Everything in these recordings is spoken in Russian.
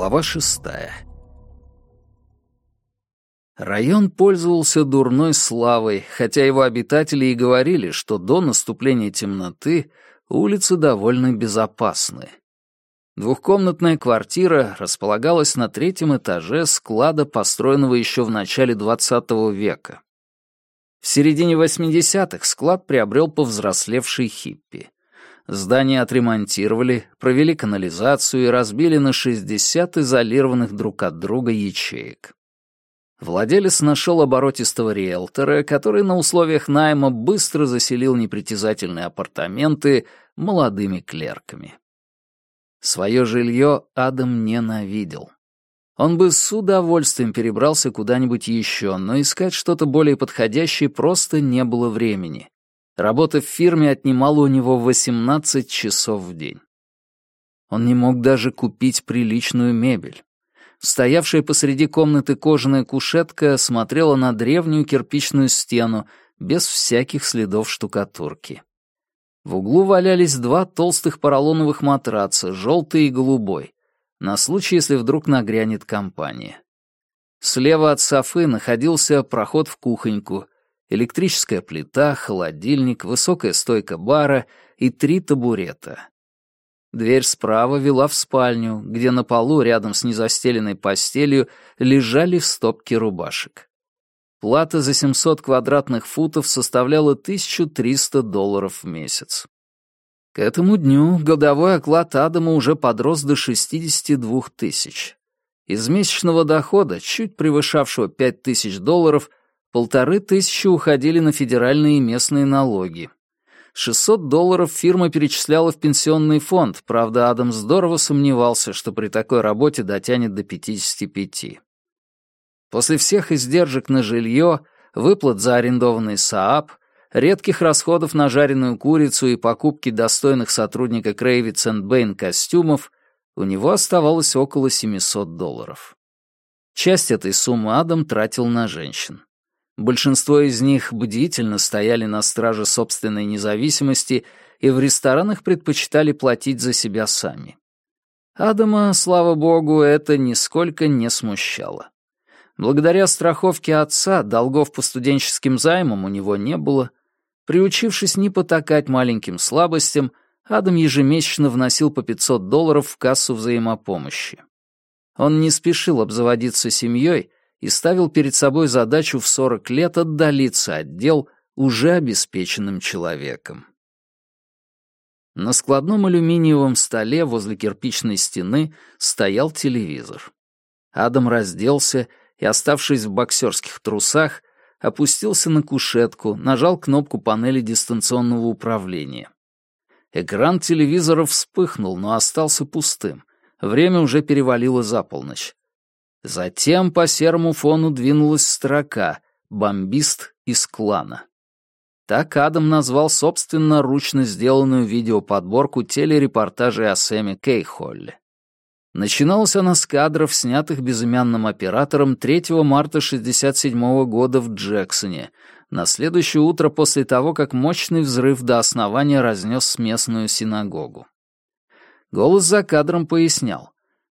Глава шестая. Район пользовался дурной славой, хотя его обитатели и говорили, что до наступления темноты улицы довольно безопасны. Двухкомнатная квартира располагалась на третьем этаже склада, построенного еще в начале XX века. В середине 80-х склад приобрел повзрослевший хиппи. Здание отремонтировали, провели канализацию и разбили на 60 изолированных друг от друга ячеек. Владелец нашел оборотистого риэлтора, который на условиях найма быстро заселил непритязательные апартаменты молодыми клерками. Свое жилье Адам ненавидел. Он бы с удовольствием перебрался куда-нибудь еще, но искать что-то более подходящее просто не было времени. Работа в фирме отнимала у него 18 часов в день. Он не мог даже купить приличную мебель. Стоявшая посреди комнаты кожаная кушетка смотрела на древнюю кирпичную стену без всяких следов штукатурки. В углу валялись два толстых поролоновых матраца, желтый и голубой, на случай, если вдруг нагрянет компания. Слева от Софы находился проход в кухоньку, электрическая плита, холодильник, высокая стойка бара и три табурета. Дверь справа вела в спальню, где на полу рядом с незастеленной постелью лежали в стопке рубашек. Плата за 700 квадратных футов составляла 1300 долларов в месяц. К этому дню годовой оклад Адама уже подрос до 62 тысяч. Из месячного дохода, чуть превышавшего 5 тысяч долларов, полторы тысячи уходили на федеральные и местные налоги. 600 долларов фирма перечисляла в пенсионный фонд, правда, Адам здорово сомневался, что при такой работе дотянет до 55. После всех издержек на жилье, выплат за арендованный СААП, редких расходов на жареную курицу и покупки достойных сотрудника Крейвиц Бэйн костюмов, у него оставалось около 700 долларов. Часть этой суммы Адам тратил на женщин. Большинство из них бдительно стояли на страже собственной независимости и в ресторанах предпочитали платить за себя сами. Адама, слава богу, это нисколько не смущало. Благодаря страховке отца долгов по студенческим займам у него не было, Приучившись не потакать маленьким слабостям, Адам ежемесячно вносил по 500 долларов в кассу взаимопомощи. Он не спешил обзаводиться семьей и ставил перед собой задачу в 40 лет отдалиться от дел уже обеспеченным человеком. На складном алюминиевом столе возле кирпичной стены стоял телевизор. Адам разделся и, оставшись в боксерских трусах, опустился на кушетку, нажал кнопку панели дистанционного управления. Экран телевизора вспыхнул, но остался пустым. Время уже перевалило за полночь. Затем по серому фону двинулась строка «Бомбист из клана». Так Адам назвал собственно ручно сделанную видеоподборку телерепортажей о Сэме Кейхолле. Начиналась она с кадров, снятых безымянным оператором 3 марта 1967 года в Джексоне, на следующее утро после того, как мощный взрыв до основания разнес местную синагогу. Голос за кадром пояснял.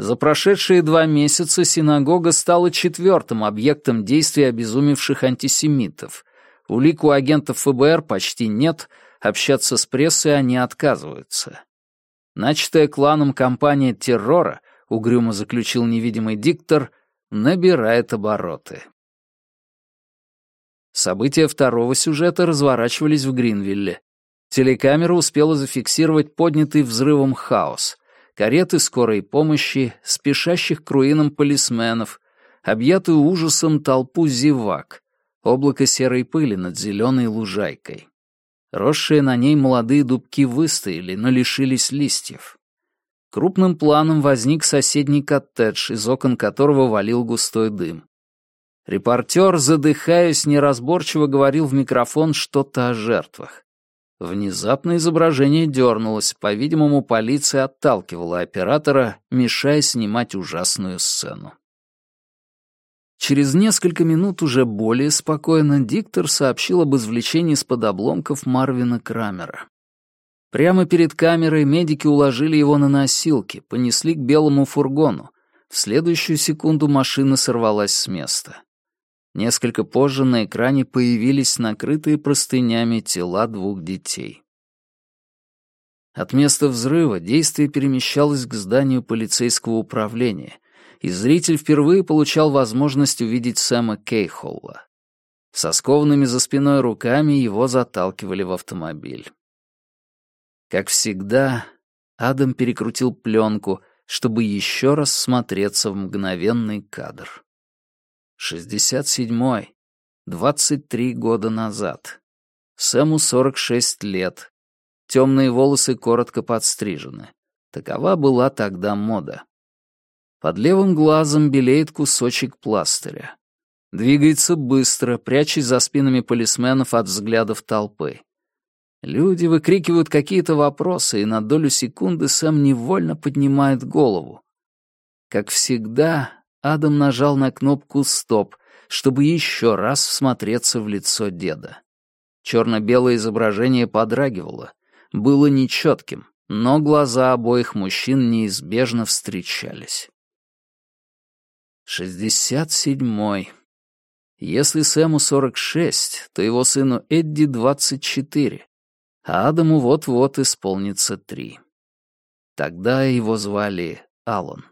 За прошедшие два месяца синагога стала четвертым объектом действий обезумевших антисемитов. Улик у агентов ФБР почти нет, общаться с прессой они отказываются. Начатая кланом кампания террора, угрюмо заключил невидимый диктор, набирает обороты. События второго сюжета разворачивались в Гринвилле. Телекамера успела зафиксировать поднятый взрывом хаос, кареты скорой помощи, спешащих к руинам полисменов, объятую ужасом толпу зевак, облако серой пыли над зеленой лужайкой. Росшие на ней молодые дубки выстояли, но лишились листьев. Крупным планом возник соседний коттедж, из окон которого валил густой дым. Репортер, задыхаясь, неразборчиво говорил в микрофон что-то о жертвах. Внезапно изображение дернулось, по-видимому, полиция отталкивала оператора, мешая снимать ужасную сцену. Через несколько минут уже более спокойно диктор сообщил об извлечении из-под обломков Марвина Крамера. Прямо перед камерой медики уложили его на носилки, понесли к белому фургону, В следующую секунду машина сорвалась с места. Несколько позже на экране появились накрытые простынями тела двух детей. От места взрыва действие перемещалось к зданию полицейского управления, и зритель впервые получал возможность увидеть Сэма Кейхолла. Со скованными за спиной руками его заталкивали в автомобиль. Как всегда, Адам перекрутил пленку, чтобы еще раз смотреться в мгновенный кадр. 67-й. 23 года назад. Сэму 46 лет. Темные волосы коротко подстрижены. Такова была тогда мода. Под левым глазом белеет кусочек пластыря. Двигается быстро, прячась за спинами полисменов от взглядов толпы. Люди выкрикивают какие-то вопросы, и на долю секунды Сэм невольно поднимает голову. Как всегда, Адам нажал на кнопку «Стоп», чтобы еще раз всмотреться в лицо деда. Черно-белое изображение подрагивало, было нечетким, но глаза обоих мужчин неизбежно встречались. Шестьдесят седьмой. Если Сэму сорок шесть, то его сыну Эдди двадцать четыре, а Адаму вот-вот исполнится три. Тогда его звали Аллан.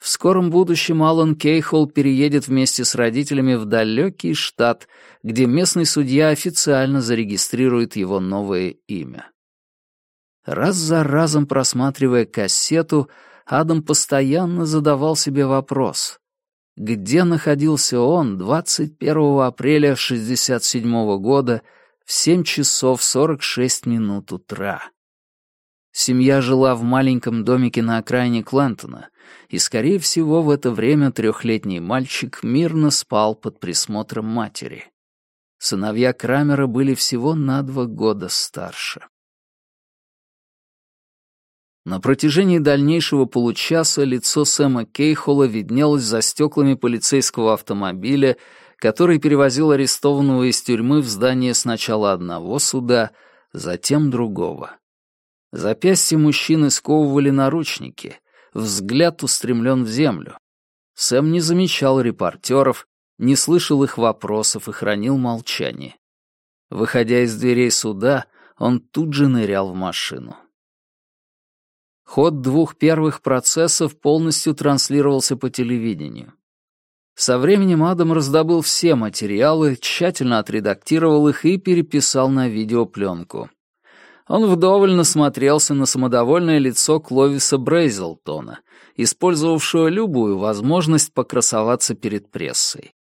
В скором будущем Алан Кейхол переедет вместе с родителями в далекий штат, где местный судья официально зарегистрирует его новое имя. Раз за разом просматривая кассету, Адам постоянно задавал себе вопрос. Где находился он 21 апреля 67 года в 7 часов 46 минут утра? Семья жила в маленьком домике на окраине Клентона, и, скорее всего, в это время трехлетний мальчик мирно спал под присмотром матери. Сыновья Крамера были всего на два года старше. На протяжении дальнейшего получаса лицо Сэма Кейхола виднелось за стеклами полицейского автомобиля, который перевозил арестованного из тюрьмы в здание сначала одного суда, затем другого. Запястья мужчины сковывали наручники, взгляд устремлен в землю. Сэм не замечал репортеров, не слышал их вопросов и хранил молчание. Выходя из дверей суда, он тут же нырял в машину. Ход двух первых процессов полностью транслировался по телевидению. Со временем Адам раздобыл все материалы, тщательно отредактировал их и переписал на видеопленку. Он вдоволь насмотрелся на самодовольное лицо Кловиса Брейзелтона, использовавшего любую возможность покрасоваться перед прессой.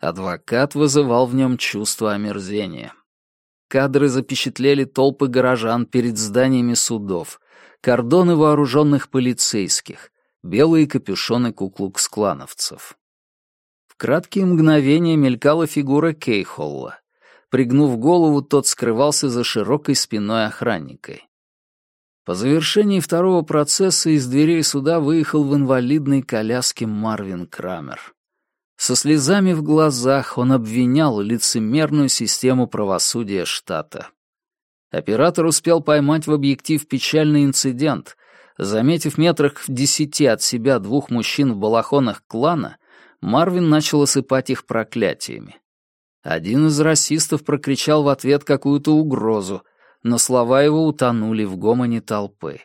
Адвокат вызывал в нем чувство омерзения. Кадры запечатлели толпы горожан перед зданиями судов, кордоны вооруженных полицейских, белые капюшоны куклукс-клановцев. В краткие мгновения мелькала фигура Кейхолла. Пригнув голову, тот скрывался за широкой спиной охранника. По завершении второго процесса из дверей суда выехал в инвалидной коляске Марвин Крамер. Со слезами в глазах он обвинял лицемерную систему правосудия штата. Оператор успел поймать в объектив печальный инцидент. Заметив метрах в десяти от себя двух мужчин в балахонах клана, Марвин начал осыпать их проклятиями. Один из расистов прокричал в ответ какую-то угрозу, но слова его утонули в гомоне толпы.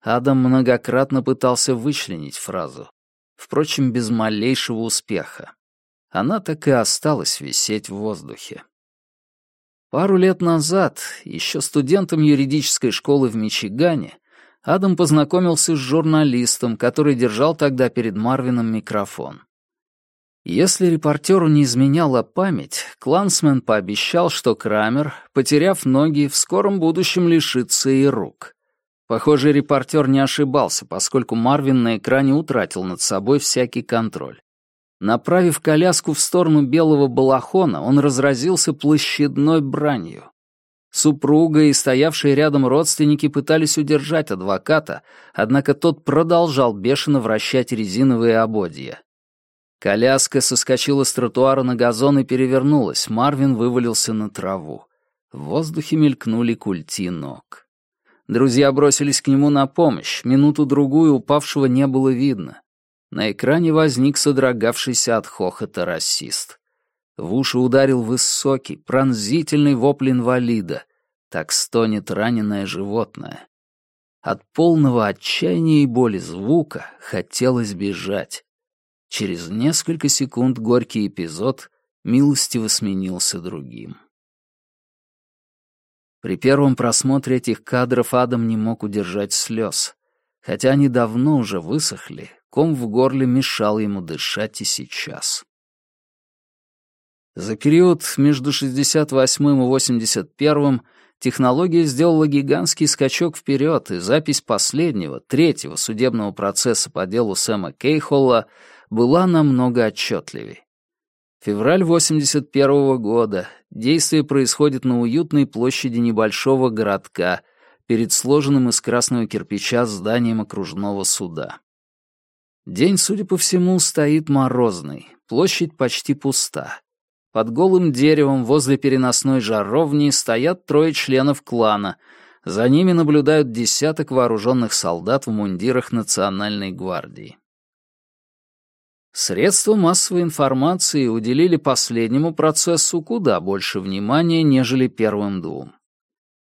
Адам многократно пытался вычленить фразу, впрочем, без малейшего успеха. Она так и осталась висеть в воздухе. Пару лет назад, еще студентом юридической школы в Мичигане, Адам познакомился с журналистом, который держал тогда перед Марвином микрофон. Если репортеру не изменяла память, Клансмен пообещал, что Крамер, потеряв ноги, в скором будущем лишится и рук. Похоже, репортер не ошибался, поскольку Марвин на экране утратил над собой всякий контроль. Направив коляску в сторону белого балахона, он разразился площадной бранью. Супруга и стоявшие рядом родственники пытались удержать адвоката, однако тот продолжал бешено вращать резиновые ободья. Коляска соскочила с тротуара на газон и перевернулась. Марвин вывалился на траву. В воздухе мелькнули культи ног. Друзья бросились к нему на помощь. Минуту-другую упавшего не было видно. На экране возник содрогавшийся от хохота расист. В уши ударил высокий, пронзительный вопль инвалида. Так стонет раненое животное. От полного отчаяния и боли звука хотелось бежать. Через несколько секунд горький эпизод милостиво сменился другим. При первом просмотре этих кадров Адам не мог удержать слез. Хотя они давно уже высохли, ком в горле мешал ему дышать и сейчас. За период между 68 и 81 технология сделала гигантский скачок вперед, и запись последнего, третьего судебного процесса по делу Сэма Кейхолла была намного отчетливей. Февраль 81 -го года. Действие происходит на уютной площади небольшого городка перед сложенным из красного кирпича зданием окружного суда. День, судя по всему, стоит морозный, площадь почти пуста. Под голым деревом возле переносной жаровни стоят трое членов клана. За ними наблюдают десяток вооруженных солдат в мундирах Национальной гвардии. Средства массовой информации уделили последнему процессу куда больше внимания, нежели первым двум.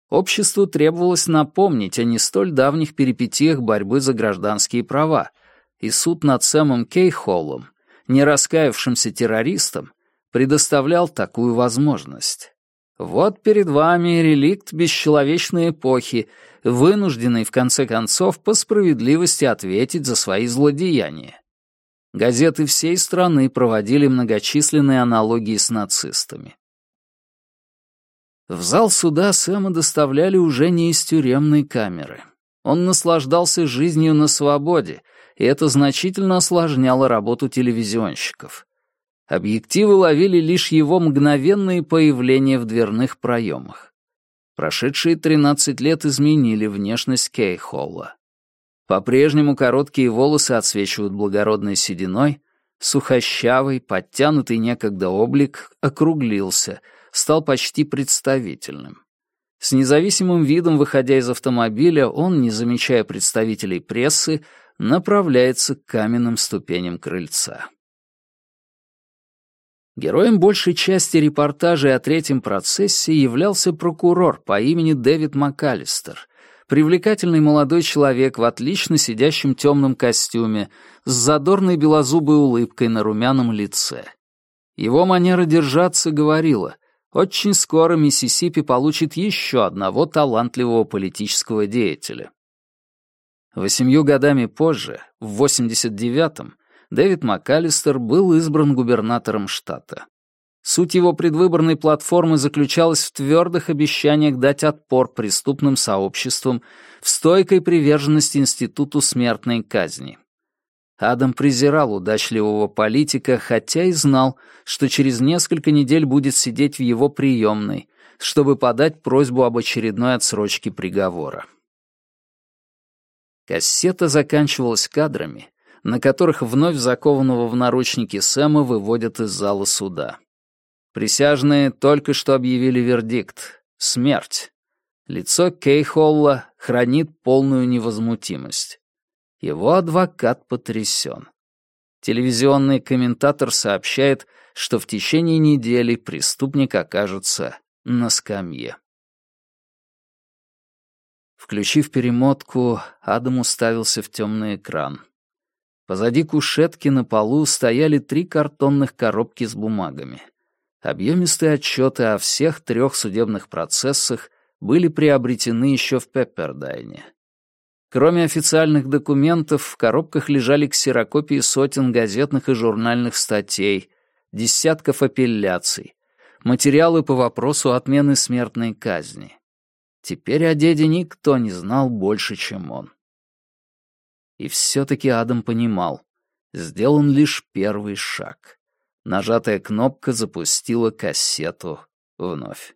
Обществу требовалось напомнить о не столь давних перипетиях борьбы за гражданские права, и суд над Сэмом Кейхоллом, не раскаявшимся террористом, предоставлял такую возможность. Вот перед вами реликт бесчеловечной эпохи, вынужденный, в конце концов, по справедливости ответить за свои злодеяния. Газеты всей страны проводили многочисленные аналогии с нацистами. В зал суда Сэма доставляли уже не из тюремной камеры. Он наслаждался жизнью на свободе, и это значительно осложняло работу телевизионщиков. Объективы ловили лишь его мгновенные появления в дверных проемах. Прошедшие 13 лет изменили внешность Кейхолла. По-прежнему короткие волосы отсвечивают благородной сединой, сухощавый, подтянутый некогда облик округлился, стал почти представительным. С независимым видом, выходя из автомобиля, он, не замечая представителей прессы, направляется к каменным ступеням крыльца. Героем большей части репортажей о третьем процессе являлся прокурор по имени Дэвид МакАлистер, Привлекательный молодой человек в отлично сидящем темном костюме, с задорной белозубой улыбкой на румяном лице. Его манера держаться говорила, очень скоро Миссисипи получит еще одного талантливого политического деятеля. Восемью годами позже, в 89-м, Дэвид МакАлистер был избран губернатором штата. Суть его предвыборной платформы заключалась в твердых обещаниях дать отпор преступным сообществам в стойкой приверженности институту смертной казни. Адам презирал удачливого политика, хотя и знал, что через несколько недель будет сидеть в его приемной, чтобы подать просьбу об очередной отсрочке приговора. Кассета заканчивалась кадрами, на которых вновь закованного в наручники Сэма выводят из зала суда. Присяжные только что объявили вердикт — смерть. Лицо Кейхолла хранит полную невозмутимость. Его адвокат потрясен. Телевизионный комментатор сообщает, что в течение недели преступник окажется на скамье. Включив перемотку, Адам уставился в темный экран. Позади кушетки на полу стояли три картонных коробки с бумагами. Объемистые отчеты о всех трех судебных процессах были приобретены еще в Пеппердайне. Кроме официальных документов, в коробках лежали ксерокопии сотен газетных и журнальных статей, десятков апелляций, материалы по вопросу отмены смертной казни. Теперь о деде никто не знал больше, чем он. И все-таки Адам понимал, сделан лишь первый шаг. Нажатая кнопка запустила кассету вновь.